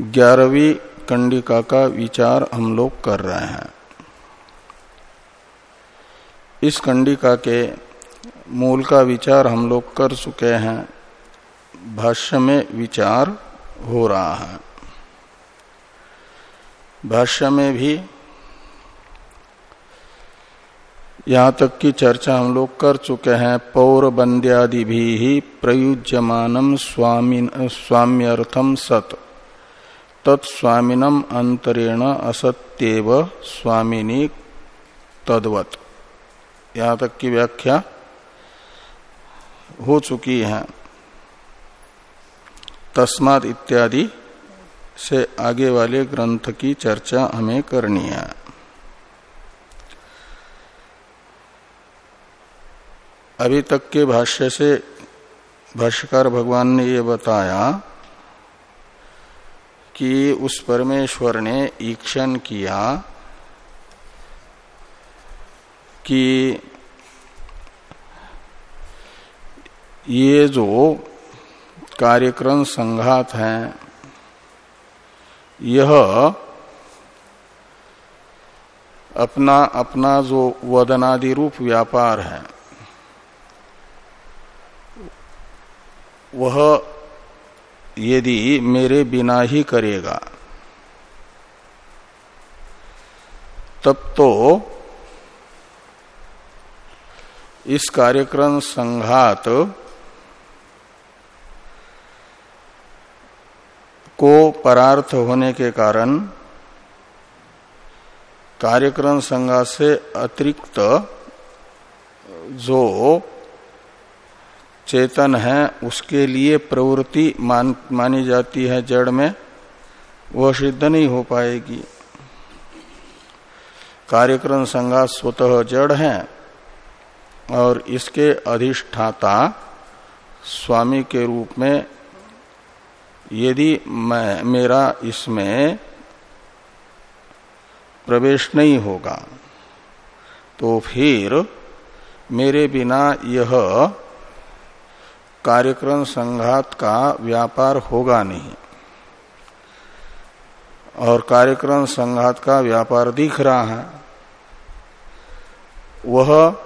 ग्यारहवीं कंडिका का विचार हम लोग कर रहे हैं। इस कंडिका के मूल का विचार हम लोग कर चुके हैं। भाष्य में विचार हो रहा है। भाष्य में भी यहाँ तक की चर्चा हम लोग कर चुके हैं। पौर बंद्यादि भी प्रयुज्यमानम स्वामी स्वाम्यर्थम सत। तत्स्वामिनम अंतरेण असत्यव स्वामिनी तद्वत। यहाँ तक की व्याख्या हो चुकी है। तस्माद इत्यादि से आगे वाले ग्रंथ की चर्चा हमें करनी है। अभी तक के भाष्य से भाष्यकार भगवान ने ये बताया कि उस परमेश्वर ने ईक्षण किया कि ये जो कार्यक्रम संघात है, यह अपना अपना जो वदनादि रूप व्यापार है, वह यदि मेरे बिना ही करेगा, तब तो इस कार्यक्रम संघात को परार्थ होने के कारण कार्यक्रम संघात से अतिरिक्त जो चेतन है उसके लिए प्रवृत्ति मान, मानी जाती है जड़ में वह सिद्ध नहीं हो पाएगी। कार्यक्रम संघात स्वतः जड़ है और इसके अधिष्ठाता स्वामी के रूप में यदि मैं मेरा इसमें प्रवेश नहीं होगा तो फिर मेरे बिना यह कार्यक्रम संघात का व्यापार होगा नहीं। और कार्यक्रम संघात का व्यापार दिख रहा है। वह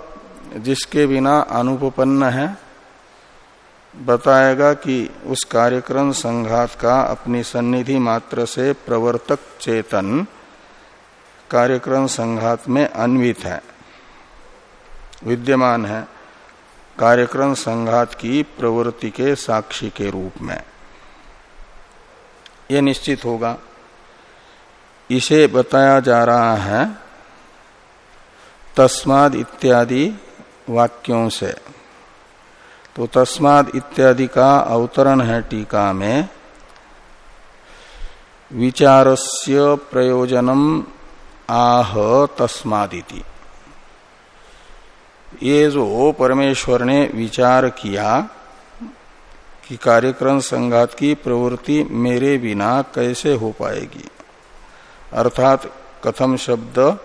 जिसके बिना अनुपन्न है, बताएगा कि उस कार्यक्रम संघात का अपनी सन्निधि मात्र से प्रवर्तक चेतन कार्यक्रम संघात में अन्वित है, विद्यमान है। कार्यक्रम संघात की प्रवृत्ति के साक्षी के रूप में। यह निश्चित होगा। इसे बताया जा रहा है तस्माद इत्यादि वाक्यों से। तो तस्माद इत्यादि का अवतरण है टीका में। विचारस्य प्रयोजनम आह तस्मादिति। ये जो परमेश्वर ने विचार किया कि कार्यक्रम संघात की प्रवृत्ति मेरे बिना कैसे हो पाएगी? अर्थात कथम शब्द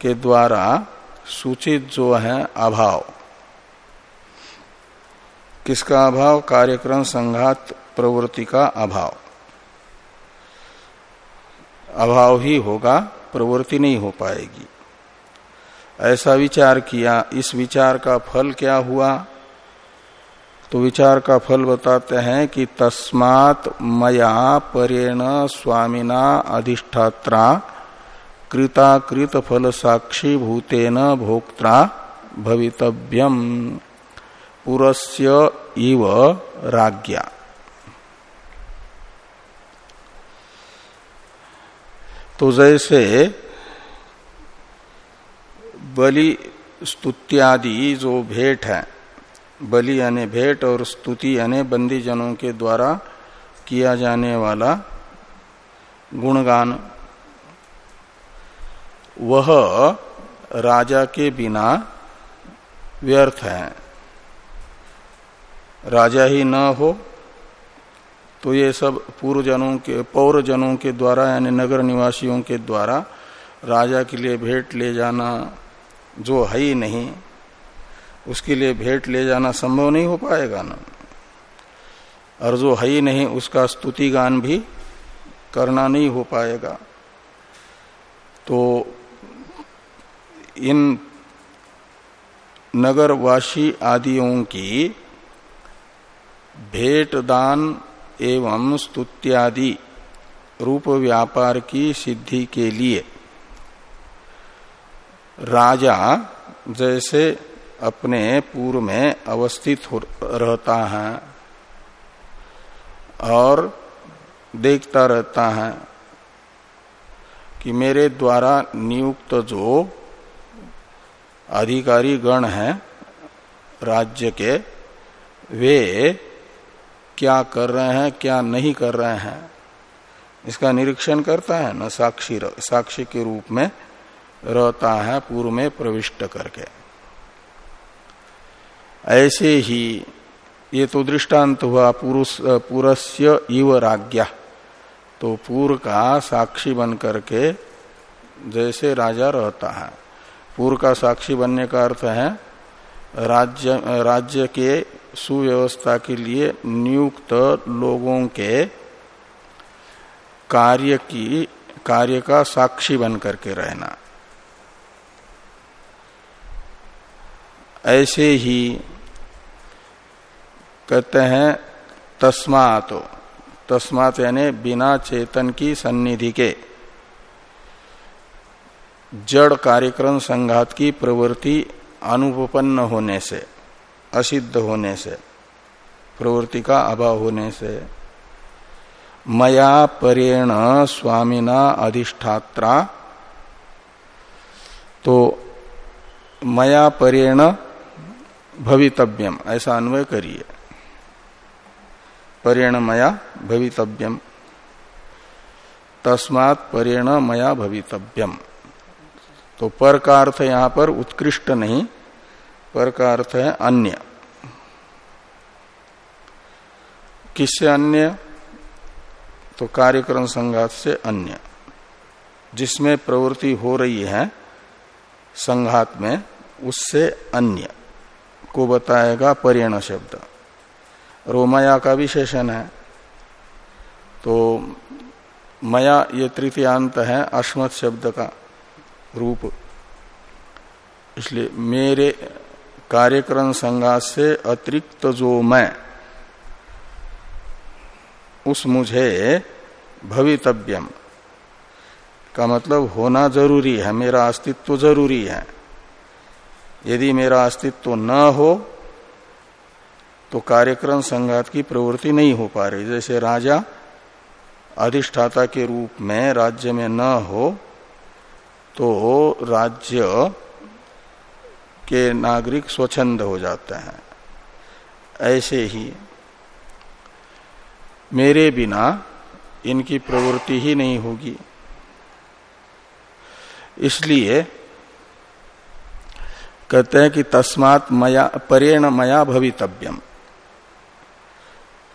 के द्वारा सूचित जो है अभाव। किसका अभाव? कार्यक्रम संघात प्रवृत्ति का अभाव। अभाव ही होगा, प्रवृत्ति नहीं हो पाएगी। ऐसा विचार किया, इस विचार का फल क्या हुआ? तो विचार का फल बताते हैं कि तस्मात मया परेण स्वामिना अधिष्ठात्रा कृताकृत फल साक्षी भूतेन भोक्ता भवितव्यम। पुरस्य इव राज्ञा। तो जैसे बलि स्तुत्यादि जो भेंट है, बलि यानी भेंट और स्तुति यानी बंदी जनों के द्वारा किया जाने वाला गुणगान। वह राजा के बिना व्यर्थ है। राजा ही न हो तो ये सब पूर्व जनों के पौर जनों के द्वारा यानी नगर निवासियों के द्वारा राजा के लिए भेंट ले जाना जो है ही नहीं, उसके लिए भेंट ले जाना संभव नहीं हो पाएगा ना। और जो है ही नहीं, उसका स्तुति गान भी करना नहीं हो पाएगा। तो इन नगरवासी आदियों की भेंट दान एवं स्तुत्यादि रूप व्यापार की सिद्धि के लिए राजा जैसे अपने पूर्व में अवस्थित रहता है और देखता रहता है कि मेरे द्वारा नियुक्त जो अधिकारी गण हैं राज्य के, वे क्या कर रहे हैं, क्या नहीं कर रहे हैं, इसका निरीक्षण करता है न साक्षी साक्षी के रूप में। रहता है पूर्व में प्रविष्ट करके। ऐसे ही ये तो दृष्टांत हुआ पुरुष, पुरस्य इव राज्ञा। तो पूर्व का साक्षी बन करके जैसे राजा रहता है। पूर्व का साक्षी बनने का अर्थ है, राज्य राज्य के सुव्यवस्था के लिए नियुक्त लोगों के कार्य की, कार्य का साक्षी बन करके रहना। ऐसे ही कहते हैं तस्मात। तस्मात यानी बिना चेतन की सन्निधि के। जड़ कार्यक्रम संघात की प्रवृत्ति अनुपन्न होने से, असिद्ध होने से, प्रवृत्ति का अभाव होने से, मया परेण स्वामिना अधिष्ठात्रा तो मया परेण भवितव्यम। ऐसा अन्वय करिए। परेण मया भवितव्यम। तस्मात परेण मया भवितव्यम। तो पर का अर्थ यहाँ पर? उत्कृष्ट नहीं। पर का अर्थ है अन्य। किससे अन्य? तो कार्यक्रम संघात से अन्य। जिसमें प्रवृत्ति हो रही है संघात में, उससे अन्य। को बताएगा पर्यण शब्द। रोमया का विशेषण है। तो मया ये तृतीयांत है अश्मत शब्द का रूप। इसलिए मेरे कार्यक्रम संघात से अतिरिक्त जो मैं, उस मुझे भवितव्यम का मतलब होना ज़रूरी है, मेरा अस्तित्व ज़रूरी है। यदि मेरा अस्तित्व न हो तो कार्यक्रम संघात की प्रवृत्ति नहीं हो पा रही। जैसे राजा अधिष्ठाता के रूप में राज्य में न हो तो राज्य के नागरिक स्वच्छंद हो जाते हैं। ऐसे ही मेरे बिना इनकी प्रवृत्ति ही नहीं होगी। इसलिए कहते हैं कि तस्मात मया, परेण मया भवितव्यम।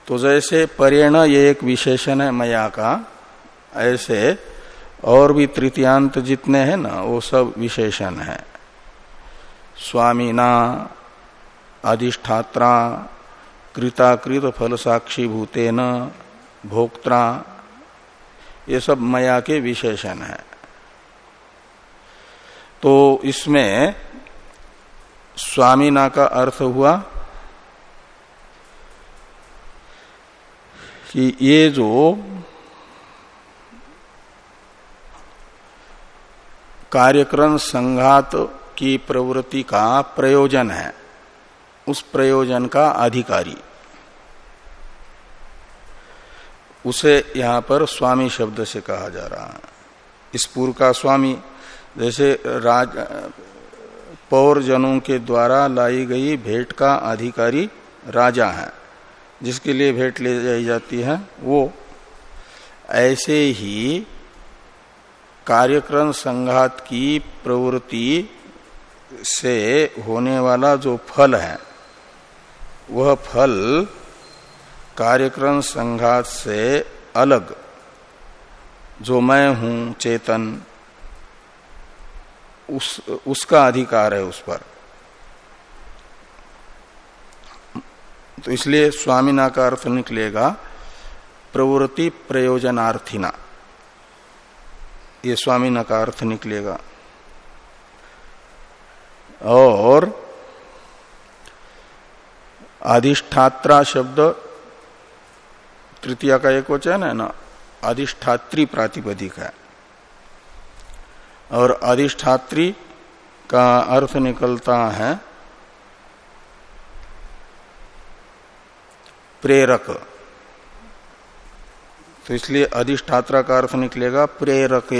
तो जैसे परेण ये एक विशेषण है मया का, ऐसे और भी तृतीयांत जितने हैं ना, वो सब विशेषण है। स्वामीना, अधिष्ठात्रा, कृताकृत फल साक्षी भूतेन भोक्त्रा, ये सब मया के विशेषण है। तो इसमें स्वामीना का अर्थ हुआ कि ये जो कार्यक्रम संघात की प्रवृत्ति का प्रयोजन है, उस प्रयोजन का अधिकारी, उसे यहाँ पर स्वामी शब्द से कहा जा रहा है। इस पूर्व का स्वामी, जैसे राज पौर जनों के द्वारा लाई गई भेंट का अधिकारी राजा है। जिसके लिए भेंट ले जाई जाती है, वो ऐसे ही कार्यक्रम संघात की प्रवृत्ति से होने वाला जो फल है, वह फल कार्यक्रम संघात से अलग। जो मैं हूँ, चेतन उस, उसका अधिकार है उस पर। तो इसलिए स्वामीना का अर्थ निकलेगा, प्रवृत्ति प्रयोजनार्थिना। ये स्वामीना का अर्थ निकलेगा। और अधिष्ठात्रा शब्द, तृतीय का एक वचन है ना अधिष्ठात्री प्रातिपदिक है। और अधिष्ठात्री का अर्थ निकलता है प्रेरक। तो इसलिए अधिष्ठात्रा का अर्थ निकलेगा प्रेरक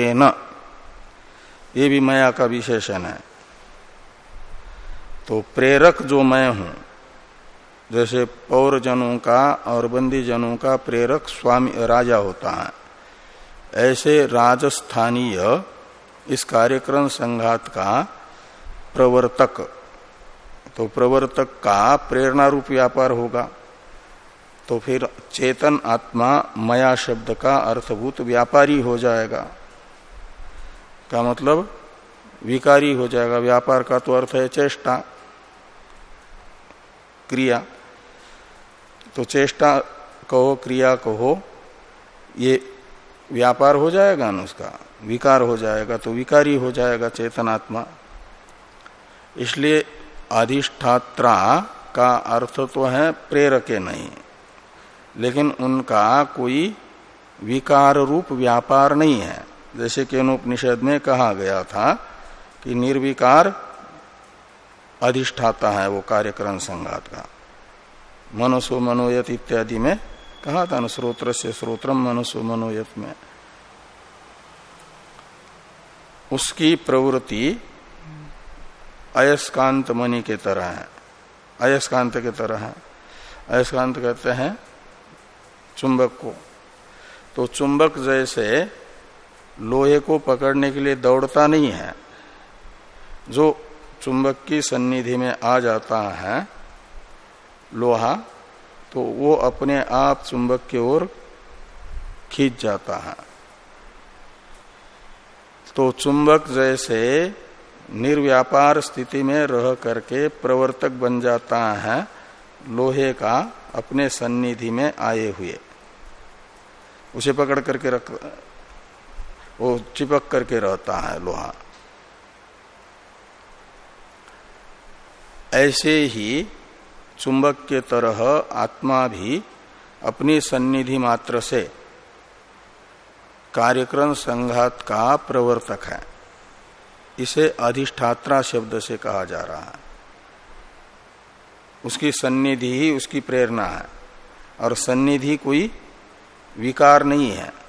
ये भी मया का विशेषण है। तो प्रेरक जो मैं हूँ, जैसे पौर जनों का और बंदी जनों का प्रेरक स्वामी राजा होता है। ऐसे राजस्थानीय इस कार्यक्रम संघात का प्रवर्तक। तो प्रवर्तक का प्रेरणा रूप व्यापार होगा। तो फिर चेतन आत्मा मया शब्द का अर्थभूत व्यापारी हो जाएगा। का मतलब? विकारी हो जाएगा। व्यापार का तो अर्थ है चेष्टा। क्रिया। तो चेष्टा कहो, क्रिया कहो, ये व्यापार हो जाएगा ना उसका, विकार हो जाएगा तो विकारी हो जाएगा चेतनात्मा। इसलिए अधिष्ठात्रा का अर्थ तो है प्रेरके नहीं, लेकिन उनका कोई विकार रूप व्यापार नहीं है। जैसे कि अनुपनिषद में कहा गया था कि निर्विकार अधिष्ठाता है वो कार्यक्रम संघात का। मनसो मनोयत इत्यादि में कहा था ना स्रोत्र से स्रोत्रम मनसो मनोयत में उसकी प्रवृत्ति अयस्कांत मणि के तरह है। अयस्कांत के तरह है। अयस्कांत कहते हैं चुंबक को। तो चुंबक जैसे लोहे को पकड़ने के लिए दौड़ता नहीं है। जो चुंबक की सन्निधि में आ जाता है, लोहा तो वो अपने आप चुंबक की ओर खींच जाता है। तो चुंबक जैसे निर्व्यापार स्थिति में रह करके प्रवर्तक बन जाता है, लोहे का अपने सन्निधि में आए हुए। उसे पकड़ करके रख, वो चिपक करके रहता है लोहा। ऐसे ही चुंबक के तरह आत्मा भी अपनी सन्निधि मात्र से। कार्यक्रम संघात का प्रवर्तक है। इसे अधिष्ठात्रा शब्द से कहा जा रहा है। उसकी सन्निधि ही उसकी प्रेरणा है। और सन्निधि कोई विकार नहीं है।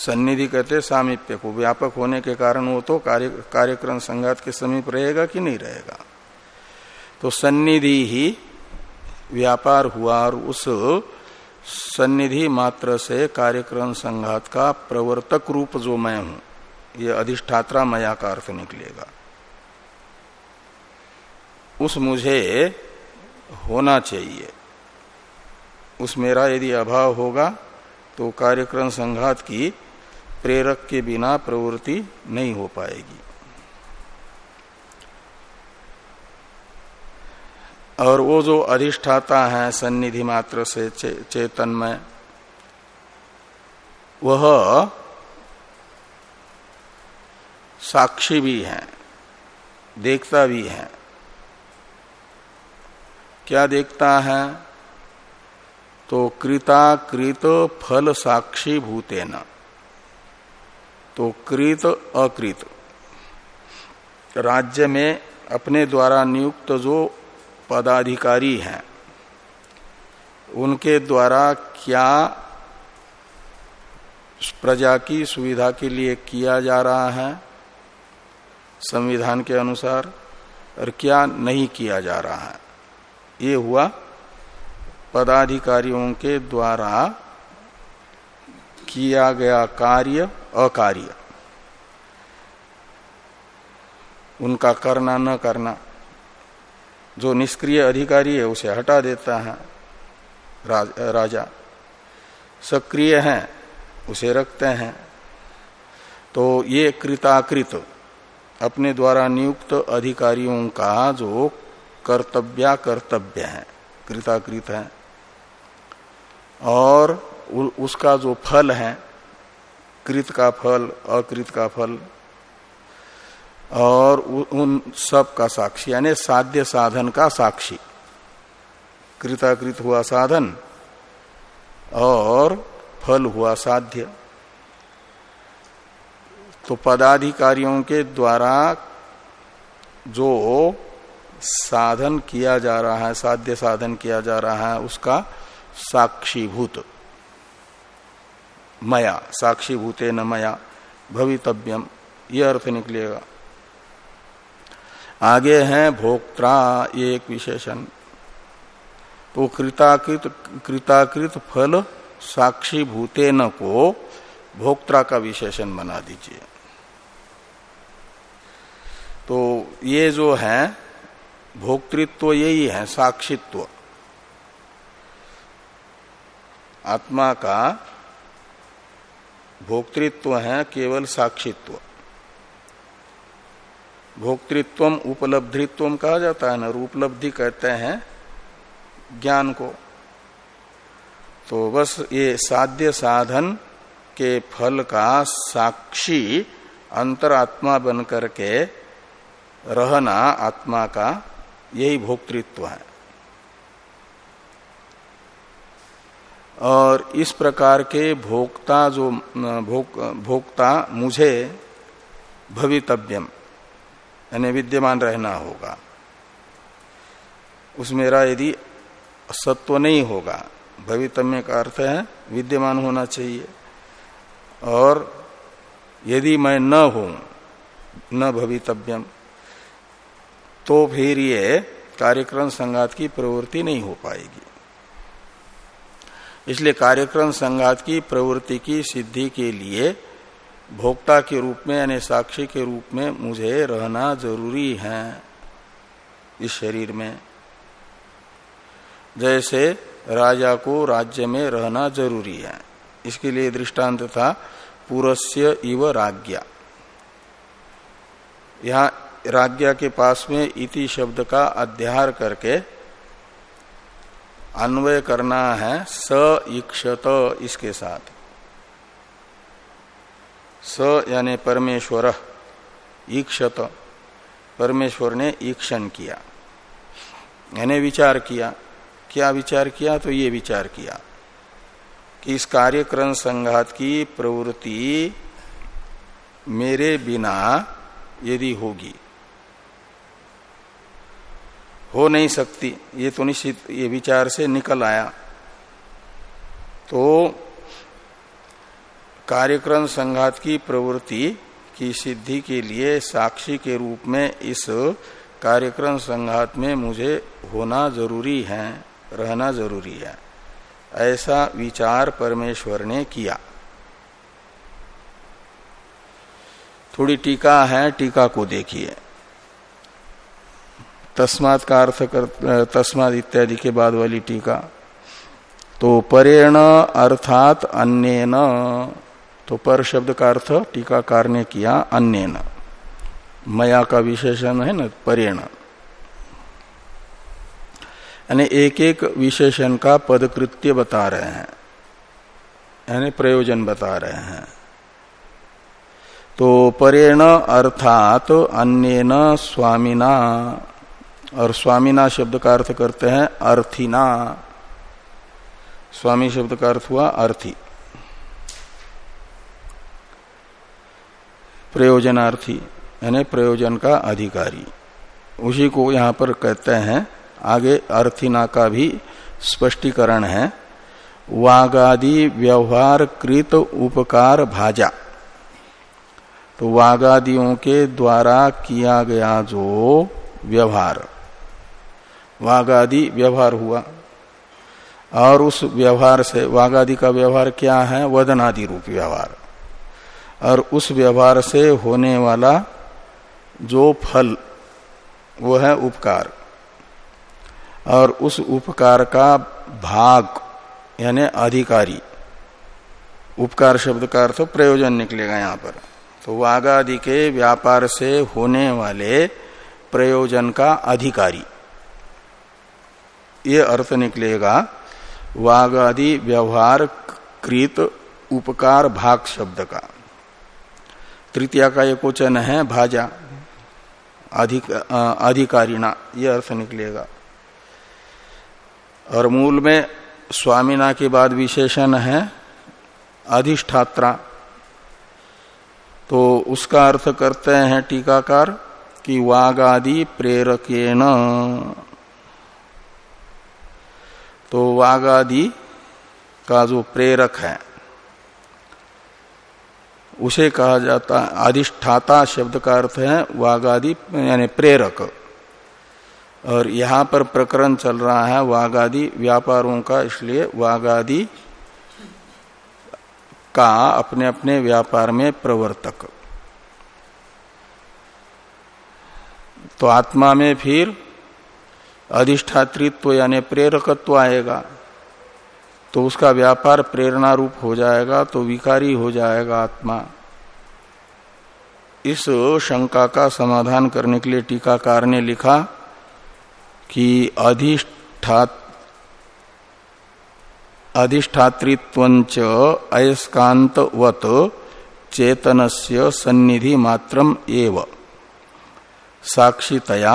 सन्निधि कहते सामीप्य को। व्यापक होने के कारण वो तो कार्य, कार्यक्रम संघात के समीप रहेगा कि नहीं रहेगा? तो सन्निधि ही व्यापार हुआ और उस सन्निधि मात्र से कार्यक्रम संघात का प्रवर्तक रूप जो मैं हूँ, ये अधिष्ठात्रा मया का अर्थ निकलेगा। उस मुझे होना चाहिए। उस मेरा यदि अभाव होगा तो कार्यक्रम संघात की प्रेरक के बिना प्रवृत्ति नहीं हो पाएगी। और वो जो अधिष्ठाता है सन्निधि मात्र से चे, चेतन में वह साक्षी भी है देखता भी है। क्या देखता है? तो कृताकृत फल साक्षी भूतेना। तो कृत, अकृत। राज्य में अपने द्वारा नियुक्त जो पदाधिकारी हैं, उनके द्वारा क्या प्रजा की सुविधा के लिए किया जा रहा है, संविधान के अनुसार, और क्या नहीं किया जा रहा है। ये हुआ पदाधिकारियों के द्वारा किया गया कार्य अकार्य। उनका करना न करना जो निष्क्रिय अधिकारी है उसे हटा देता है राज, राजा। सक्रिय है उसे रखते हैं। तो ये कृताकृत अपने द्वारा नियुक्त अधिकारियों का जो कर्तव्या कर्तव्य है कृताकृत है। और उसका जो फल है, कृत का फल, अकृत का फल, और उन सब का साक्षी, यानी साध्य साधन का साक्षी। कृताकृत हुआ साधन, और फल हुआ साध्य। तो पदाधिकारियों के द्वारा जो साधन किया जा रहा है, साध्य साधन किया जा रहा है, उसका साक्षीभूत। मया साक्षीभूते न मया, भवितव्यम यह अर्थ निकलेगा। आगे है भोक्ता ये एक विशेषण। तो कृताकृत कृताकृत फल साक्षी भूतेन को भोक्ता का विशेषण बना दीजिए। तो ये जो है, भोक्तृत्व यही है, साक्षित्व। आत्मा का भोक्तृत्व है केवल साक्षित्व। भोक्तृत्व उपलब्धित्व कहा जाता है ना उपलब्धि कहते हैं ज्ञान को। तो बस ये साध्य साधन के फल का साक्षी अंतरात्मा बन करके रहना आत्मा का यही भोक्तृत्व है। और इस प्रकार के भोक्ता जो भोक, भोक्ता मुझे भवितव्यम यानी विद्यमान रहना होगा। उस मेरा यदि सत्व नहीं होगा भवितम्य का अर्थ है विद्यमान होना चाहिए। और यदि मैं न हूँ न भवितव्यम तो फिर ये कार्यक्रम संगात की प्रवृत्ति नहीं हो पाएगी। इसलिए कार्यक्रम संगात की, प्रवृत्ति की, सिद्धि के लिए भोक्ता के रूप में, यानी साक्षी के रूप में मुझे रहना ज़रूरी है इस शरीर में। जैसे राजा को राज्य में रहना ज़रूरी है। इसके लिए दृष्टांत था, पुरस्य इव राज्ञा। यहाँ राज्ञा के पास में इति शब्द का अध्यार करके अन्वय करना है, स इक्षत इसके साथ। स यानी परमेश्वर ईक्षत परमेश्वर ने ईक्षण किया। यानी विचार किया। क्या विचार किया? तो ये विचार किया कि इस कार्यक्रम संघात की प्रवृत्ति मेरे बिना यदि होगी। हो नहीं सकती। ये तो निश्चित, ये विचार से निकल आया। तो कार्यक्रम संघात की प्रवृत्ति की सिद्धि के लिए साक्षी के रूप में इस कार्यक्रम संघात में मुझे होना ज़रूरी है, रहना ज़रूरी है। ऐसा विचार परमेश्वर ने किया। थोड़ी टीका है, टीका को देखिए। तस्मात का अर्थ कर तस्मात इत्यादि के बाद वाली टीका। तो परेण अर्थात अन्य न तो पर शब्द का अर्थ टीकाकार ने किया अन्य मया का विशेषण है न, परेण। यानी एक एक विशेषण का पदकृत्य बता रहे हैं। यानी प्रयोजन बता रहे हैं। तो परेण अर्थात अन्य स्वामीना और स्वामीना शब्द का अर्थ करते हैं अर्थिना स्वामी शब्द का अर्थ हुआ अर्थी। प्रयोजनार्थी, यानी प्रयोजन का अधिकारी। उसी को यहाँ पर कहते हैं, आगे अर्थिना का भी स्पष्टीकरण है। वागादि व्यवहार कृत उपकार भाजा। तो वागादियों के द्वारा किया गया जो व्यवहार। वागादि व्यवहार हुआ। और उस व्यवहार से, वागादि का व्यवहार क्या है? वदनादि रूप व्यवहार। और उस व्यवहार से होने वाला जो फल, वो है उपकार। और उस उपकार का भाग, यानी अधिकारी, उपकार शब्द का अर्थ प्रयोजन निकलेगा यहाँ पर। तो वागादि के व्यापार से होने वाले प्रयोजन का अधिकारी। ये अर्थ निकलेगा, वागादि व्यवहार कृत उपकार भाग शब्द का। तृतीया का एक वचन है, भाजा, अधिक अधिकारिणा, ये अर्थ निकलेगा। और मूल में स्वामीना के बाद विशेषण है, अधिष्ठात्रा। तो उसका अर्थ करते हैं टीकाकार कि वागादि प्रेरकेण। तो वागादि का जो प्रेरक है, उसे कहा जाता अधिष्ठाता शब्द का अर्थ है वागादि, यानी प्रेरक। और यहाँ पर प्रकरण चल रहा है वागादि व्यापारों का, इसलिए वागादि का अपने अपने व्यापार में प्रवर्तक। तो आत्मा में फिर अधिष्ठातृत्व यानी प्रेरकत्व आएगा तो उसका व्यापार प्रेरणा रूप हो जाएगा तो विकारी हो जाएगा आत्मा। इस शंका का समाधान करने के लिए टीकाकार ने लिखा कि अधिष्ठा अधिष्ठातृत्वंच अयस्कांतवत चेतनस्य सन्निधि मात्रम एव। साक्षितया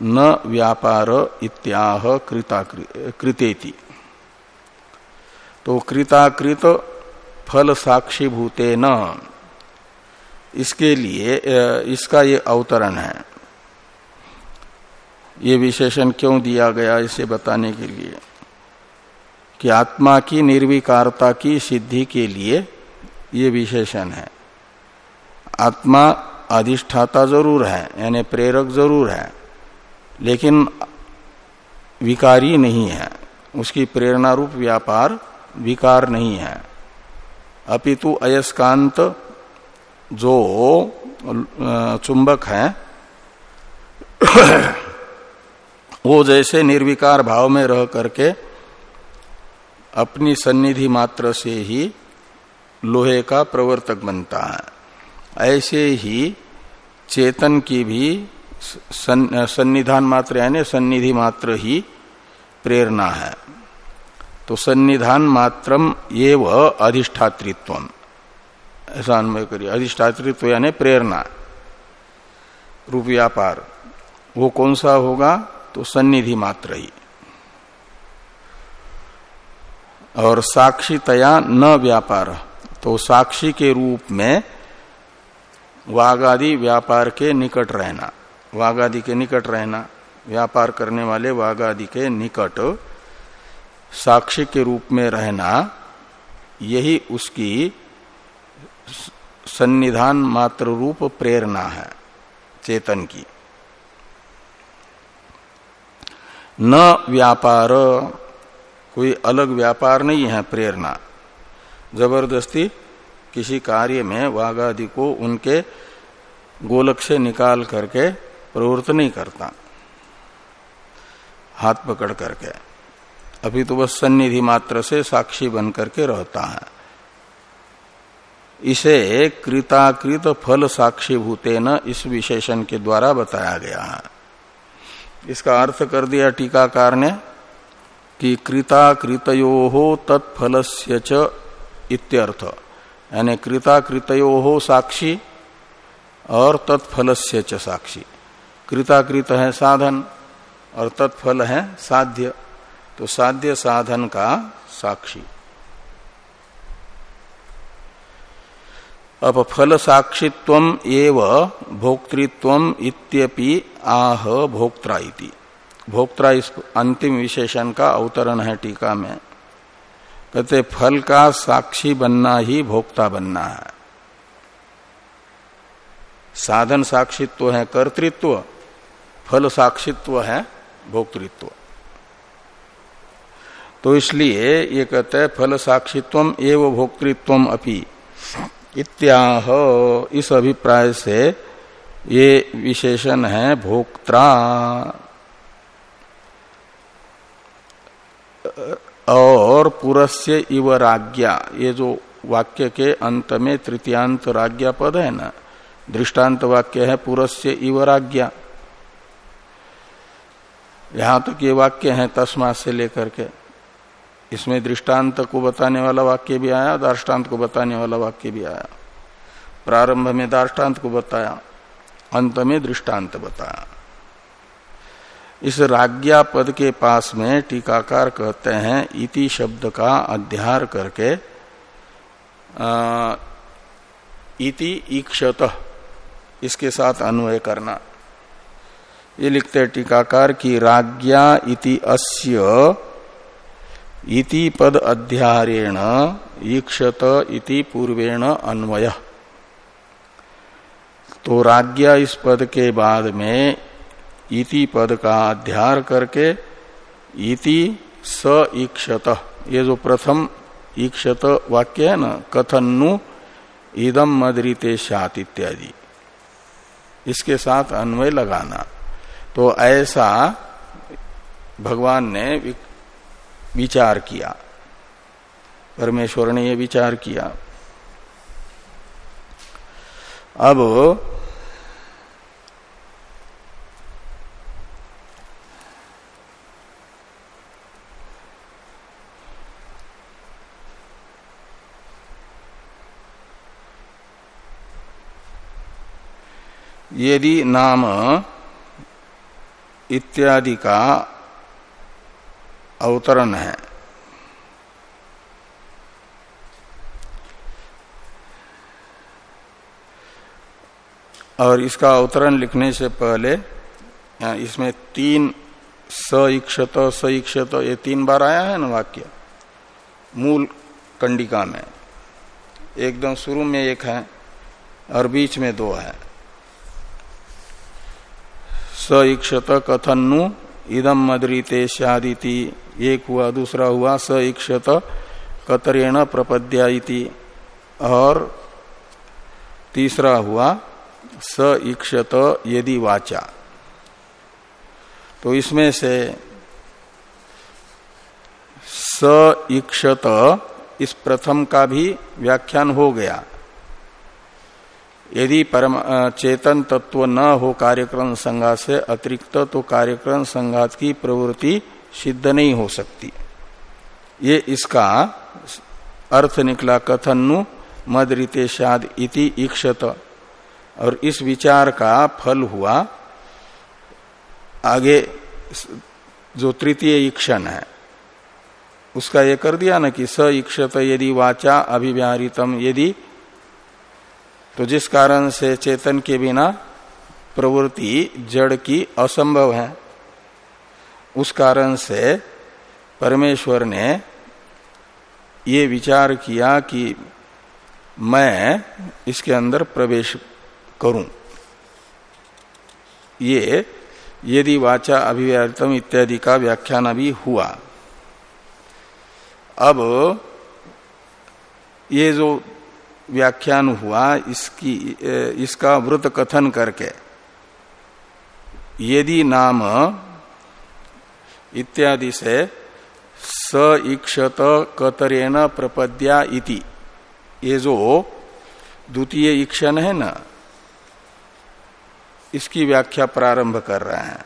न व्यापार इत्याह कृतेति। तो कृताकृत फल साक्षी भूते न इसके लिए इसका ये अवतरण है। ये विशेषण क्यों दिया गया इसे बताने के लिए? कि आत्मा की निर्विकारता की सिद्धि के लिए ये विशेषण है। आत्मा अधिष्ठाता ज़रूर है, यानी प्रेरक ज़रूर है। लेकिन विकारी नहीं है। उसकी प्रेरणा रूप व्यापार विकार नहीं है। अपितु अयस्कांत जो चुंबक है, वो जैसे निर्विकार भाव में रह करके अपनी सन्निधि मात्र से ही लोहे का प्रवर्तक बनता है। ऐसे ही चेतन की भी सन्निधान मात्र यानी सन्निधि मात्र ही प्रेरणा है। तो सन्निधान मात्रम एव अधिष्ठातृत्व। ऐसा अन्वय करिए। अधिष्ठातृत्व यानी प्रेरणा रूप व्यापार वो कौन सा होगा? तो सन्निधि मात्र ही। और साक्षीतया न व्यापार। तो साक्षी के रूप में वागादि व्यापार के निकट रहना। वागादि के निकट रहना, व्यापार करने वाले वागादि के निकट साक्षी के रूप में रहना, यही उसकी सन्निधान मात्र रूप प्रेरणा है, चेतन की। न व्यापार, कोई अलग व्यापार नहीं है प्रेरणा। ज़बरदस्ती किसी कार्य में वाघ आदि को उनके गोलक से निकाल करके प्रवृत्त नहीं करता। हाथ पकड़ करके। अभी तो बस सन्निधि मात्र से साक्षी बन करके रहता है। इसे कृताकृत फल साक्षी भूते न इस विशेषण के द्वारा बताया गया है। इसका अर्थ कर दिया टीकाकार ने कि कृताकृतयो हो तत्फल से इत्यर्थ। यानी कृताकृतयो हो साक्षी और तत्फल से साक्षी। कृताकृत है साधन और तत्फल है साध्य। तो साध्य साधन का साक्षी। अब फल साक्षित्व एव भोक्तृत्व इत्यपि आह भोक्ता इति। भोक्त्रा इस अंतिम विशेषण का अवतरण है टीका में। कहते, फल का साक्षी बनना ही भोक्ता बनना है। साधन साक्षित्व है कर्तृत्व। फल साक्षित्व है, भोक्तृत्व। तो इसलिए ये कहते हैं फल साक्षित्व एवं भोक्तृत्व अपनी इत्याह, इस अभिप्राय से ये विशेषण है भोक्ता और पुरस्य इव राज्ञा, ये जो वाक्य के अंत में तृतीयांत राज्ञा पद है ना, दृष्टांत वाक्य है, पुरस्य इव राज्ञा। यहाँ तक ये वाक्य है तस्मा से लेकर के। इसमें दृष्टांत को बताने वाला वाक्य भी आया दार्टान्त को बताने वाला वाक्य भी आया। प्रारंभ में दार्टान्त को बताया, अंत में दृष्टांत बताया। इस राज्ञा पद के पास में टीकाकार कहते हैं, इति शब्द का अध्यार करके इति ईक्षत, इसके साथ अन्वय करना। ये लिखते हैं टीकाकार की राज्ञा इति अस्य इति पद अध्यारेण ईक्षत इति पूर्वेण अन्वय। तो राज्ञा इस पद के बाद में इति पद का अध्यार करके इति स ईक्षत, ये जो प्रथम ईक्षत वाक्य है ना कथनु इदम मदरिते शात इत्यादि। इसके साथ अन्वय लगाना। तो ऐसा भगवान ने विचार किया। परमेश्वर ने यह विचार किया। अब यदि नाम इत्यादि का अवतरण है। और इसका अवतरण लिखने से पहले इसमें तीन सईक्षत सईक्षत, ये तीन बार आया है ना वाक्य? मूल कंडिका में। एकदम शुरू में एक है और बीच में दो है। स इक्षत कथनु इदम मदरीते शादिति एक हुआ, दूसरा हुआ स इक्षत कतरेण प्रपद्या और तीसरा हुआ स इक्षत यदि वाचा। तो इसमें से स इक्षत इस प्रथम का भी व्याख्यान हो गया। यदि परम चेतन तत्व न हो कार्यक्रम संघात से अतिरिक्त तो कार्यक्रम संघात की प्रवृत्ति सिद्ध नहीं हो सकती। ये इसका अर्थ निकला कथनु मद रितेशाद इति इक्षत और इस विचार का फल हुआ, आगे जो तृतीय ईक्षण है, उसका ये कर दिया ना कि स इक्षत यदि वाचा अभिव्याहृतम यदि तो जिस कारण से चेतन के बिना प्रवृत्ति, जड़ की असंभव है, उस कारण से परमेश्वर ने ये विचार किया कि मैं इसके अंदर प्रवेश करूँ। ये यदि वाचा अभिव्यातम इत्यादि का व्याख्यान अभी हुआ। अब ये जो व्याख्यान हुआ इसकी इसका वृत कथन करके। यदि नाम इत्यादि से स इक्षत कतरेन प्रपद्या इति। ये जो द्वितीय ईक्षण है ना, इसकी व्याख्या प्रारंभ कर रहे हैं।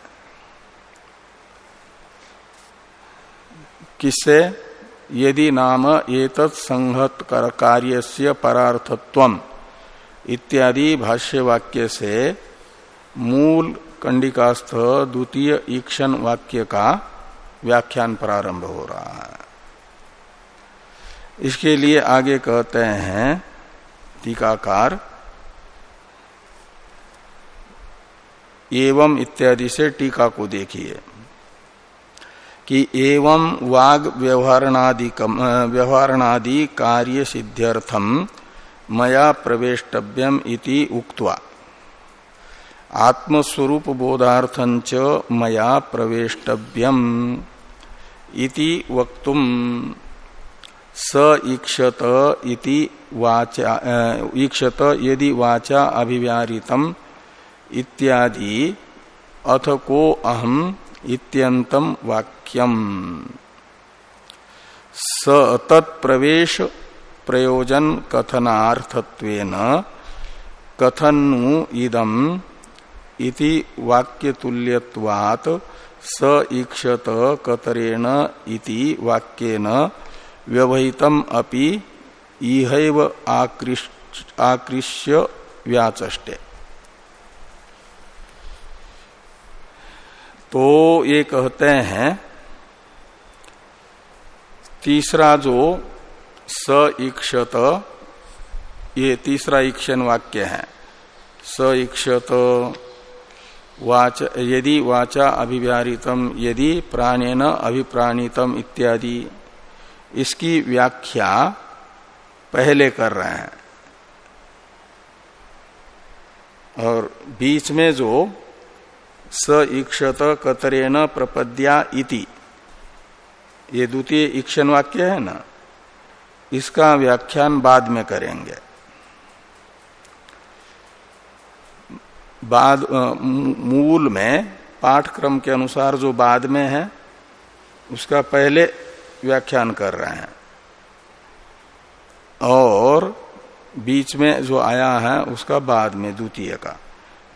किससे? यदि नाम एतत् संहत कार्यस्य परार्थत्व इत्यादि भाष्य वाक्य से मूल कंडिकास्थ द्वितीय ईक्षण वाक्य का व्याख्यान प्रारंभ हो रहा है। इसके लिए आगे कहते हैं, टीकाकार, एवं इत्यादि से टीका को देखिए। कि एवं वाग व्यवहारणादि व्यवहारणादि कार्य सिद्ध्यर्थम मया प्रवेष्टव्यम इति उक्त्वा। आत्मस्वरूप बोधार्थंच मया प्रवेष्टव्यम इति वक्तुम स ईक्षत इति वाचा ईक्षत यदि वाचा अभिव्यारितम इत्यादि अथ को अहम इत्यंतम वाक्यम। स तत्प्रवेश प्रयोजन कथनार्थत्वेन कथनु इदम इति वाक्य तुल्यवात स ईक्षत कतरेण इति वाक्यन व्यवहितम अपि इहैव आकृष्य व्याचष्टे। तो ये कहते हैं, तीसरा जो स इक्षत ये तीसरा ईक्षण वाक्य है। स इक्षत वाच, यदि वाचा अभिव्यारितम, यदि प्राणेन अभिप्राणितम इत्यादि। इसकी व्याख्या पहले कर रहे हैं। और बीच में जो स ईक्षत कतरेन प्रपद्या इति। ये द्वितीय ईक्षण वाक्य है ना? इसका व्याख्यान बाद में करेंगे। बाद मूल में पाठक्रम के अनुसार जो बाद में है, उसका पहले व्याख्यान कर रहे हैं। और बीच में जो आया है, उसका बाद में, द्वितीय का।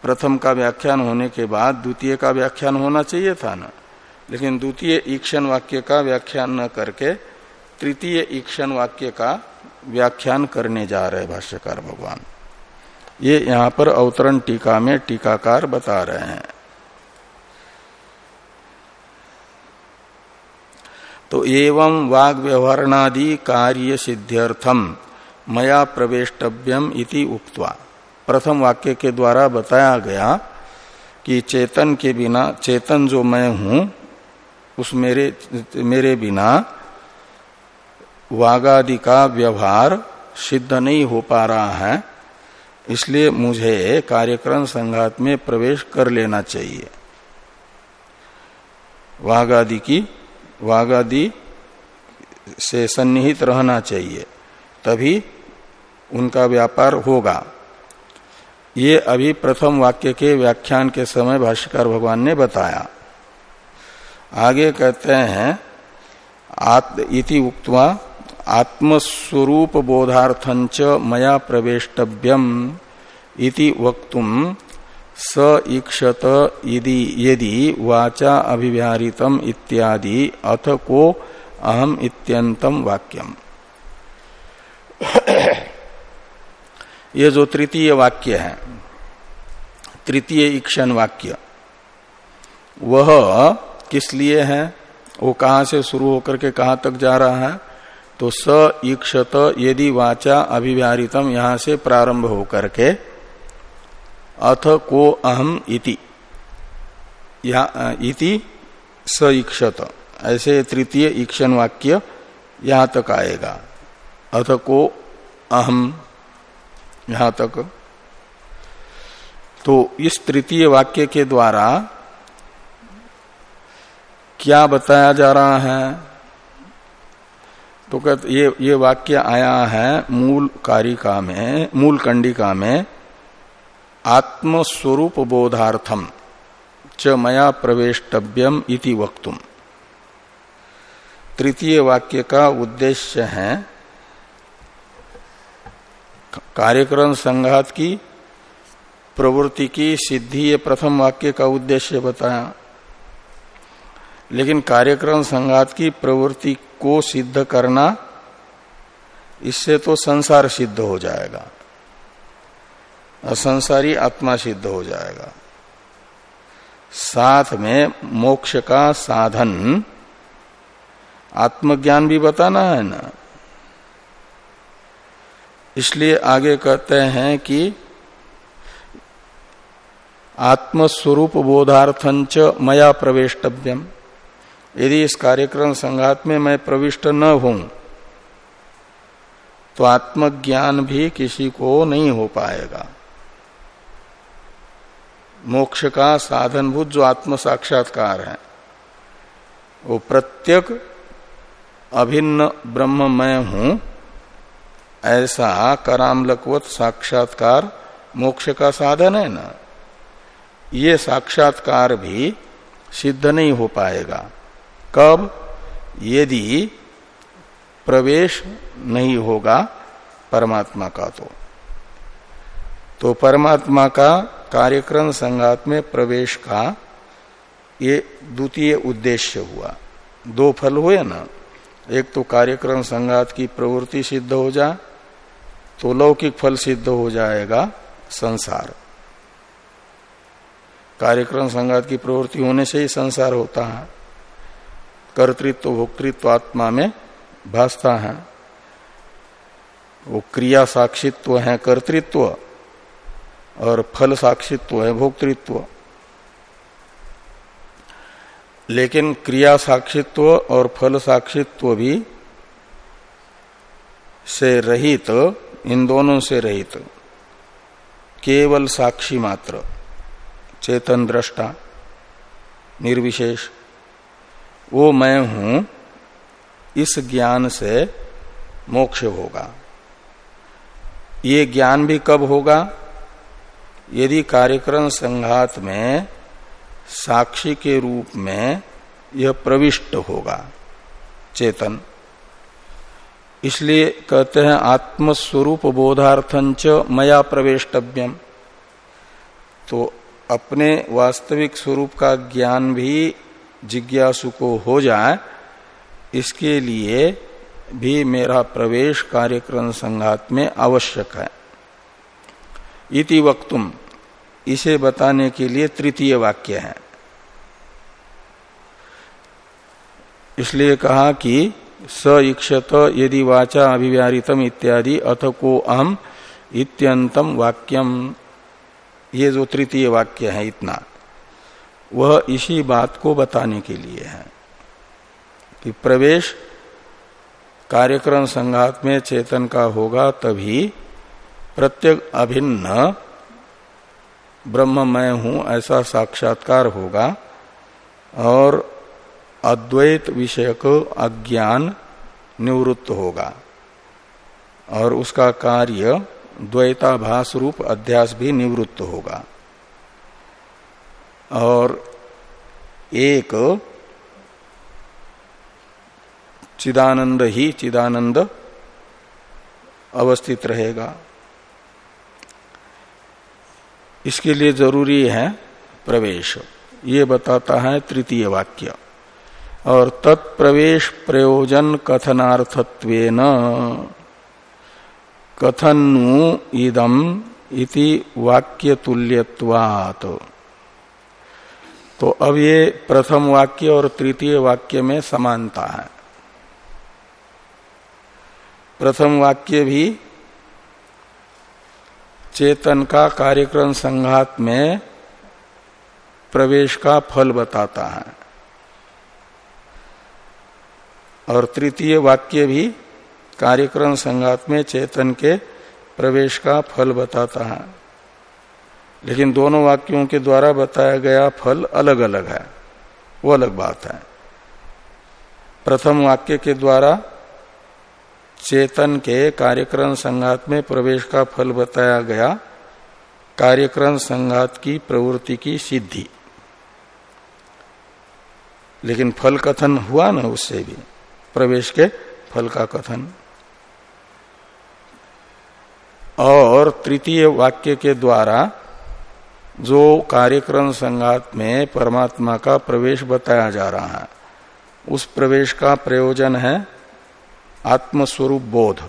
प्रथम का व्याख्यान होने के बाद द्वितीय का व्याख्यान होना चाहिए था ना? लेकिन द्वितीय ईक्षण वाक्य का व्याख्यान न करके तृतीय ईक्षण वाक्य का व्याख्यान करने जा रहे भाष्यकार भगवान। ये यहाँ पर अवतरण टीका में टीकाकार बता रहे हैं। तो एवं वाग व्यवहारणादि कार्य सिद्ध्यर्थम मया प्रवेशव्यम इति उक्तवा। प्रथम वाक्य के द्वारा बताया गया कि चेतन के बिना, चेतन जो मैं हूँ, उस मेरे मेरे बिना वागादि का व्यवहार सिद्ध नहीं हो पा रहा है। इसलिए मुझे कार्यक्रम संघात में प्रवेश कर लेना चाहिए। वागादि की, वागादि से सन्निहित रहना चाहिए, तभी उनका व्यापार होगा। ये अभी प्रथम वाक्य के व्याख्यान के समय भाष्यकार भगवान ने बताया। आगे कहते हैं इति उक्तवा आत्मस्वरूप बोधार्थंच मया प्रवेष्टव्यम इति वक्तुम स ईक्षत यदि वाचा अभिव्याहृतम इत्यादि अथ को अहम इत्यंतम वाक्यम। ये जो तृतीय वाक्य है, तृतीय ईक्षण वाक्य, वह किस लिए है? वो कहाँ से शुरू होकर के कहाँ तक जा रहा है? तो स ईक्षत यदि वाचा अभिव्याहृतम यहाँ से प्रारंभ होकर के, अथ को अहम इति इति स ईक्षत, ऐसे तृतीय ईक्षण वाक्य यहाँ तक आएगा। अथ को अहम यहाँ तक। तो इस तृतीय वाक्य के द्वारा क्या बताया जा रहा है? तो कहते, ये ये वाक्य आया है मूल कारिका में, मूल कंडिका में आत्मस्वरूप बोधार्थम च मया प्रवेशव्यम इति वक्तुम। तृतीय वाक्य का उद्देश्य है कार्यक्रम संघात की प्रवृत्ति की सिद्धि ये प्रथम वाक्य का उद्देश्य बताया। लेकिन कार्यक्रम संघात की प्रवृत्ति को सिद्ध करना, इससे तो संसार सिद्ध हो जाएगा। असंसारी आत्मा सिद्ध हो जाएगा। साथ में मोक्ष का साधन, आत्मज्ञान भी बताना है ना। इसलिए आगे कहते हैं कि आत्मस्वरूप बोधार्थंच मया प्रवेशव्यम यदि इस कार्यक्रम संघात में मैं प्रविष्ट न हूँ तो आत्मज्ञान भी किसी को नहीं हो पाएगा। मोक्ष का साधनभूत जो आत्म साक्षात्कार है, वो प्रत्येक अभिन्न ब्रह्म मैं हूँ ऐसा करामलकवत साक्षात्कार मोक्ष का साधन है ना? ये साक्षात्कार भी सिद्ध नहीं हो पाएगा। कब? यदि प्रवेश नहीं होगा परमात्मा का तो। तो परमात्मा का कार्यक्रम संगात में प्रवेश का ये द्वितीय उद्देश्य हुआ। दो फल हुए ना? एक तो कार्यक्रम संघात की प्रवृत्ति सिद्ध हो जाए तो लौकिक फल सिद्ध हो जाएगा संसार। कार्यक्रम संघात की प्रवृत्ति होने से ही संसार होता है। कर्तृत्व, भोक्तृत्व आत्मा में भासता है। वो क्रिया साक्षित्व है कर्तृत्व और फल साक्षित्व है भोक्तृत्व। लेकिन क्रिया साक्षित्व और फल साक्षित्व भी से रहित इन दोनों से रहित। केवल साक्षी मात्र। चेतन दृष्टा। निर्विशेष। वो मैं हूँ। इस ज्ञान से मोक्ष होगा। ये ज्ञान भी कब होगा? यदि कार्यक्रम संघात में साक्षी के रूप में यह प्रविष्ट होगा। चेतन। इसलिए कहते हैं आत्मस्वरूप बोधार्थंच मया प्रवेशव्यम तो अपने वास्तविक स्वरूप का ज्ञान भी जिज्ञासु को हो जाए, इसके लिए भी मेरा प्रवेश कार्यक्रम संघात में आवश्यक है। इति वक्तुम। इसे बताने के लिए तृतीय वाक्य है। इसलिए कहा कि स इक्षत यदि वाचा अभिव्यारितम इत्यादि अथ को अहम इत्यंतम वाक्यम। ये जो तृतीय वाक्य है इतना। वह इसी बात को बताने के लिए है कि प्रवेश कार्यक्रम संघात में चेतन का होगा तभी प्रत्येक अभिन्न ब्रह्म मैं हूँ ऐसा साक्षात्कार होगा और अद्वैत विषयक अज्ञान निवृत्त होगा। और उसका कार्य द्वैताभास रूप अध्यास भी निवृत्त होगा। और एक चिदानंद ही चिदानंद अवस्थित रहेगा। इसके लिए ज़रूरी है प्रवेश। ये बताता है तृतीय वाक्य। और तत्प्रवेश प्रयोजन कथनार्थत्व कथनु इदम इति वाक्य तुल्यवात तो अब ये प्रथम वाक्य और तृतीय वाक्य में समानता है। प्रथम वाक्य भी चेतन का कार्यक्रम संघात में प्रवेश का फल बताता है। और तृतीय वाक्य भी कार्यक्रम संघात में चेतन के प्रवेश का फल बताता है। लेकिन दोनों वाक्यों के द्वारा बताया गया फल अलग अलग है। वो अलग बात है। प्रथम वाक्य के द्वारा चेतन के कार्यक्रम संघात में प्रवेश का फल बताया गया कार्यक्रम संघात की प्रवृत्ति की सिद्धि। लेकिन फल कथन हुआ ना उससे भी। प्रवेश के फल का कथन। और तृतीय वाक्य के द्वारा जो कार्यक्रम संघात में परमात्मा का प्रवेश बताया जा रहा है, उस प्रवेश का प्रयोजन है आत्मस्वरूप बोध।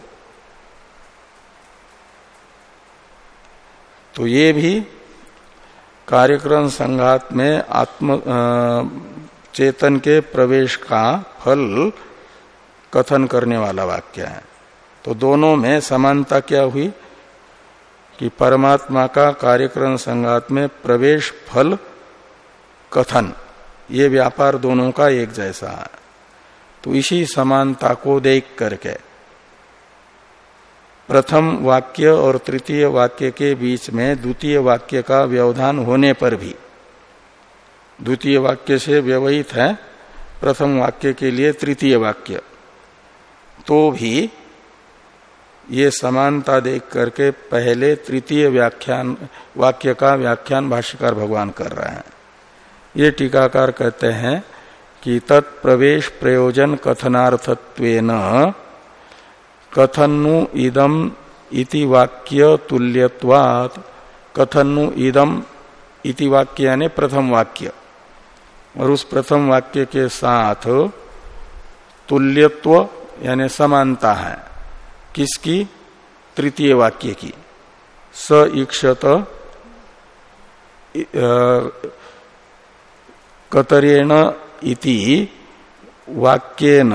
तो ये भी कार्यक्रम संघात में आत्म चेतन के प्रवेश का फल कथन करने वाला वाक्य है। तो दोनों में समानता क्या हुई? कि परमात्मा का कार्यक्रम संघात में प्रवेश फल, कथन, ये व्यापार दोनों का एक जैसा है। तो इसी समानता को देख करके प्रथम वाक्य और तृतीय वाक्य के बीच में द्वितीय वाक्य का व्यवधान होने पर भी, द्वितीय वाक्य से व्यवहित है, प्रथम वाक्य के लिए तृतीय वाक्य। तो भी ये समानता देख करके पहले तृतीय व्याख्यान, वाक्य का व्याख्यान भाष्यकार भगवान कर रहे हैं। ये टीकाकार कहते हैं कि तत्प्रवेश प्रयोजन कथनार्थत्व कथनु इदम इति वाक्य तुल्यवात कथनु इदम इति वाक्य यानी प्रथम वाक्य। और उस प्रथम वाक्य के साथ तुल्यत्व यानी समानता है। किसकी? तृतीय वाक्य की। स इक्षत कतरेण इति वाक्यन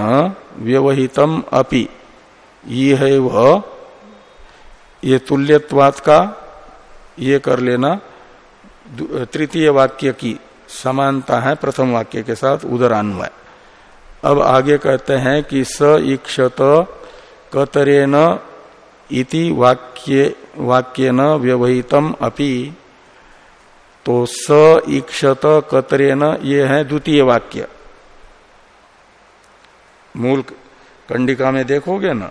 व्यवहितम अपि। ये है वह ये तुल्यत्वात का, ये कर लेना। तृतीय वाक्य की समानता है, प्रथम वाक्य के साथ उदर अन्वय अब आगे कहते हैं कि स इक्षत कतरेन इति वाक्य वाक्य न व्यवहितम अपि। तो स इक्षत कतरेन ये है द्वितीय वाक्य। मूल कंडिका में देखोगे ना?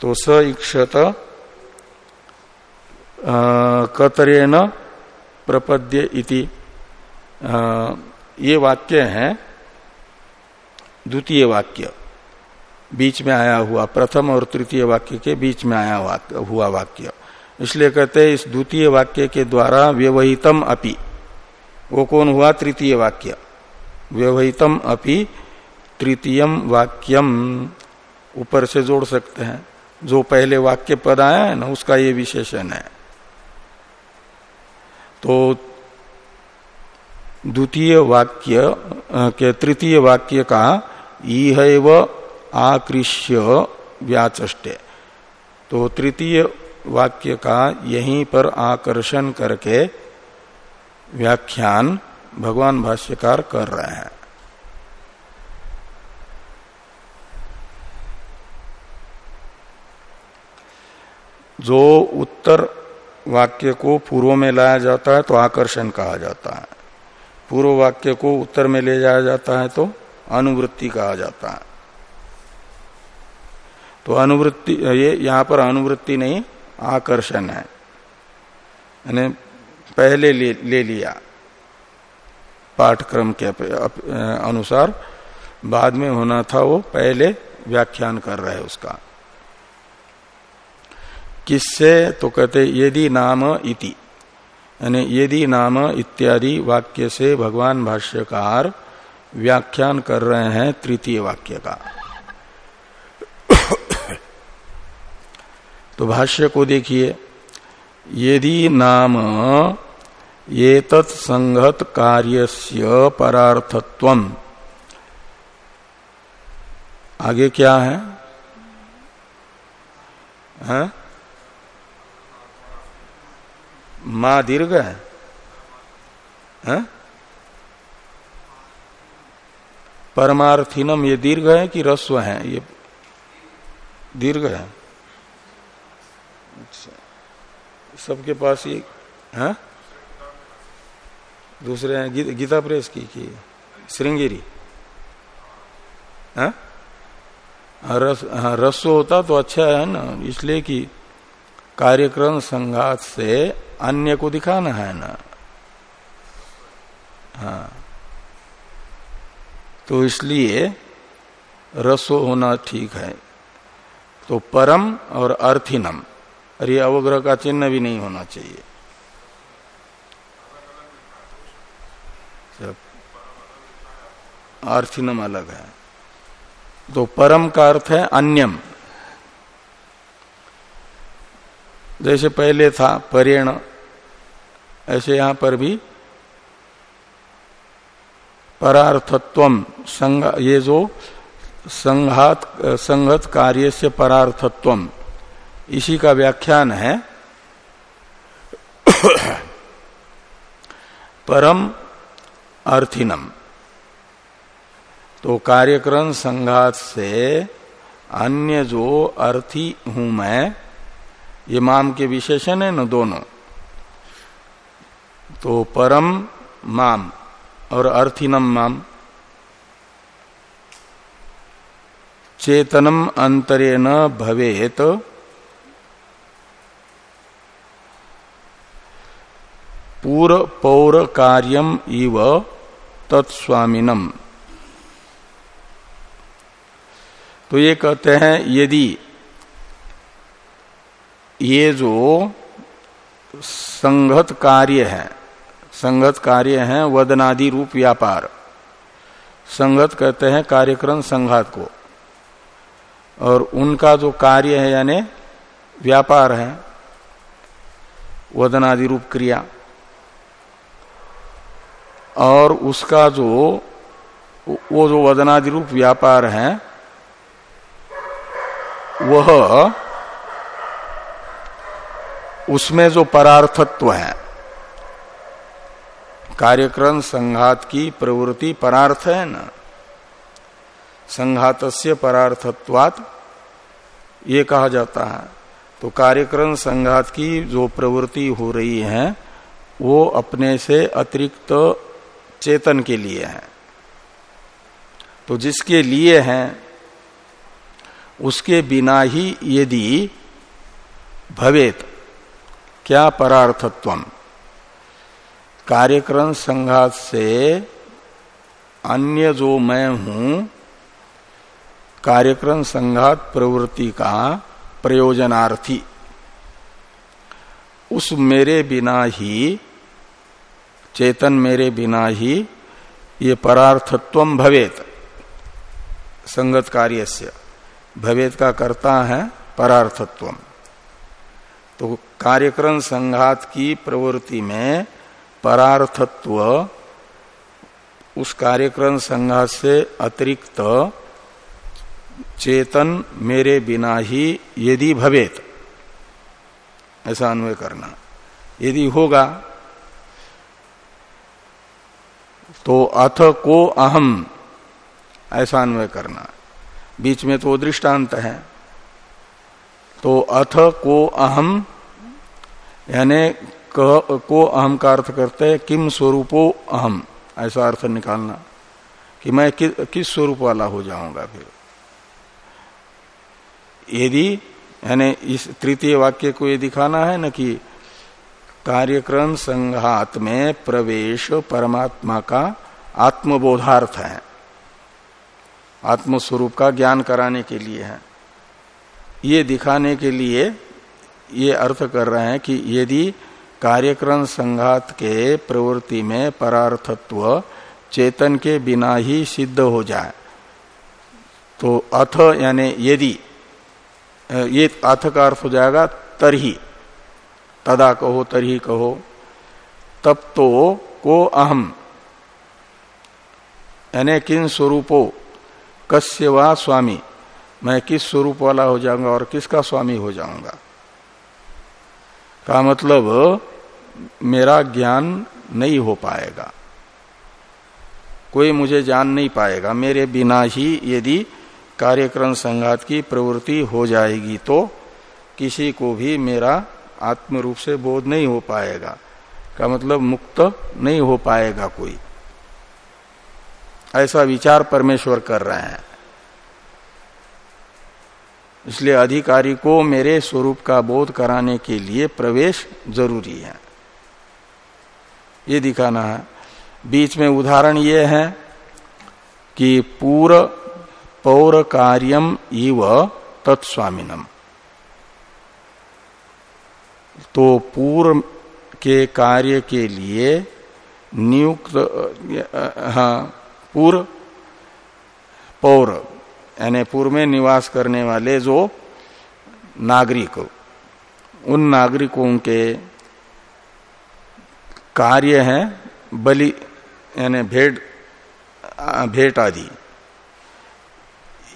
तो स इक्षत कतरेन प्रपद्य इति। ये वाक्य है। द्वितीय वाक्य। बीच में आया हुआ, प्रथम और तृतीय वाक्य के बीच में आया हुआ वाक्य। इसलिए कहते हैं, इस द्वितीय वाक्य के द्वारा व्यवहितम अपि। वो कौन हुआ? तृतीय वाक्य। व्यवहितम अपि, तृतीयम वाक्यम। ऊपर से जोड़ सकते हैं। जो पहले वाक्य पद आया है ना, उसका ये विशेषण है। तो द्वितीय वाक्य, के तृतीय वाक्य का इहैव आकृष्य व्याचे तो तृतीय वाक्य का यहीं पर आकर्षण करके व्याख्यान भगवान भाष्यकार कर रहे हैं। जो उत्तर वाक्य को पूर्व में लाया जाता है तो आकर्षण कहा जाता है। पूर्व वाक्य को उत्तर में ले जाया जाता है तो अनुवृत्ति कहा जाता है। तो अनुवृत्ति ये यहाँ पर अनुवृत्ति नहीं आकर्षण है। यानी पहले ले, ले लिया पाठक्रम के अनुसार बाद में होना था वो पहले व्याख्यान कर रहे उसका। किससे? तो कहते यदि नाम इति। यानी यदि नाम इत्यादि वाक्य से भगवान भाष्यकार व्याख्यान कर रहे हैं तृतीय वाक्य का। तो भाष्य को देखिए। यदि नाम ये तत्संगत कार्यस्य परार्थत्व आगे क्या है, है? माँ दीर्घ है, है? परमार्थिनम ये दीर्घ है कि रस्व है? ये दीर्घ है। अच्छा। सबके पास ये है? दूसरे हैं गी, गीता प्रेस की की श्रृंगेरी। है रस हाँ रस्व होता तो अच्छा है ना इसलिए कि कार्यक्रम संघात से अन्य को दिखाना है ना। हाँ। तो इसलिए रसो होना ठीक है। तो परम और अर्थिनम और ये अवग्रह का चिन्ह भी नहीं होना चाहिए। अर्थिनम अलग है। तो परम का अर्थ है अन्यम। जैसे पहले था, परेण, ऐसे यहाँ पर भी परार्थत्व संग, ये जो संघात, संगत कार्य से परार्थत्व। इसी का व्याख्यान है। परम अर्थिनम। तो कार्यक्रम संघात से अन्य जो अर्थी हूँ मैं, ये माम के विशेषण है न दोनों। तो परम माम। और अर्थिनम माम। चेतनम अंतरे न भवेत। पूर्व पौर कार्यम इव तत्स्वामिनम। तो ये कहते हैं, यदि ये जो संगत कार्य है संगत कार्य है वदनादि रूप व्यापार। संगत कहते हैं कार्यक्रम संघात को। और उनका जो कार्य है यानी व्यापार है, वदनादि रूप क्रिया। और उसका जो, वो जो वदनादि रूप व्यापार है, वह उसमें जो परार्थत्व है। कार्यक्रम संघात की प्रवृत्ति परार्थ है ना? से परार्थत्वात ये कहा जाता है। तो कार्यक्रम संघात की जो प्रवृत्ति हो रही है, वो अपने से अतिरिक्त चेतन के लिए है। तो जिसके लिए है, उसके बिना ही यदि भवेत, क्या परार्थत्व कार्यक्रम संघात से अन्य जो मैं हूँ, कार्यक्रम संघात प्रवृत्ति का प्रयोजनार्थी। उस मेरे बिना ही, चेतन मेरे बिना ही ये परार्थत्व भवेत। संगत कार्य से भवेत का करता है परार्थत्व। तो कार्यक्रम संघात की प्रवृत्ति में परार्थत्व, उस कार्यक्रम संघात से अतिरिक्त चेतन मेरे बिना ही यदि भवेत। ऐसा अन्वय करना। यदि होगा तो अथ को अहम, ऐसा अन्वय करना। बीच में तो दृष्टांत है। तो अथ को अहम, यानी को अहम का अर्थ करते हैं किम स्वरूपो अहम। ऐसा अर्थ निकालना। कि मैं कि, किस स्वरूप वाला हो जाऊँगा फिर? यदि यानी इस तृतीय वाक्य को ये दिखाना है ना कि कार्यक्रम संघात में प्रवेश परमात्मा का आत्मबोधार्थ है। आत्मस्वरूप का ज्ञान कराने के लिए है। ये दिखाने के लिए ये अर्थ कर रहे हैं कि यदि कार्यक्रम संघात के प्रवृत्ति में परार्थत्व चेतन के बिना ही सिद्ध हो जाए। तो अथ यानी यदि ये अथ का अर्थ हो जाएगा तरही। तदा कहो, तरही कहो। तब तो को अहम। यानी किन स्वरूपो? कस्य वा स्वामी? मैं किस स्वरूप वाला हो जाऊँगा और किसका स्वामी हो जाऊँगा? का मतलब मेरा ज्ञान नहीं हो पाएगा। कोई मुझे जान नहीं पाएगा। मेरे बिना ही यदि कार्यक्रम संघात की प्रवृत्ति हो जाएगी तो किसी को भी मेरा आत्म रूप से बोध नहीं हो पाएगा। का मतलब मुक्त नहीं हो पाएगा कोई। ऐसा विचार परमेश्वर कर रहे हैं। इसलिए अधिकारी को मेरे स्वरूप का बोध कराने के लिए प्रवेश ज़रूरी है। ये दिखाना है। बीच में उदाहरण ये है कि पूर पौर कार्यम इव तत्स्वामीनम। तो पूर्व के कार्य के लिए नियुक्त हाँ पूर्व पौर, यानी पूर्व में निवास करने वाले जो नागरिक, उन नागरिकों के कार्य है, बलि, यानी भेंट भेंट आदि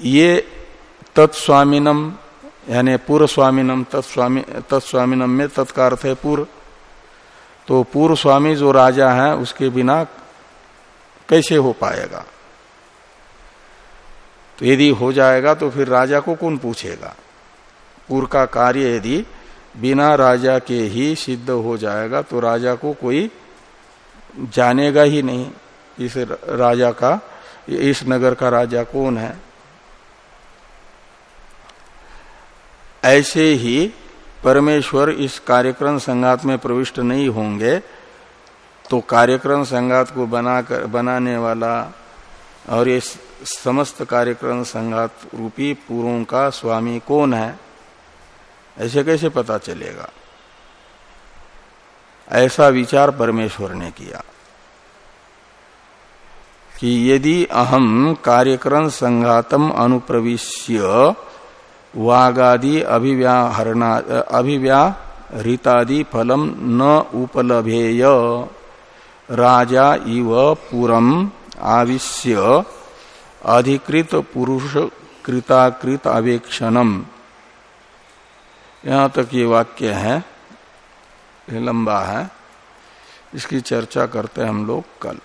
ये तत्स्वामीनम, यानी पूर्व स्वामीनम तत्स्वामी, तत्स्वामीनम में तत्का अर्थ है पूर्व। तो पूर्व स्वामी जो राजा है, उसके बिना कैसे हो पाएगा? तो यदि हो जाएगा तो फिर राजा को कौन पूछेगा? पूर्व का कार्य यदि बिना राजा के ही सिद्ध हो जाएगा तो राजा को कोई जानेगा ही नहीं इस राजा का, इस नगर का राजा कौन है। ऐसे ही परमेश्वर इस कार्यक्रम संगात में प्रविष्ट नहीं होंगे तो कार्यक्रम संगात को बना कर, बनाने वाला और ये समस्त कार्यक्रम संघात रूपी पूर्वों का स्वामी कौन है? ऐसे कैसे पता चलेगा? ऐसा विचार परमेश्वर ने किया कि यदि अहम कार्यक्रम संघातम अनुप्रविश्य वागादि अभिव्याहरणा अभिव्याहृतादि फलम न उपलभेय, राजा इव पुरम आविश्य अधिकृत पुरुष कृताकृत अवेक्षणम। यहाँ तक ये वाक्य है लंबा है। इसकी चर्चा करते हैं हम लोग कल।